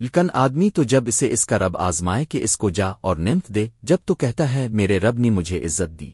لیکن آدمی تو جب اسے اس کا رب آزمائے کہ اس کو جا اور نمت دے، جب تو کہتا ہے، میرے رب نے مجھے عزت دی۔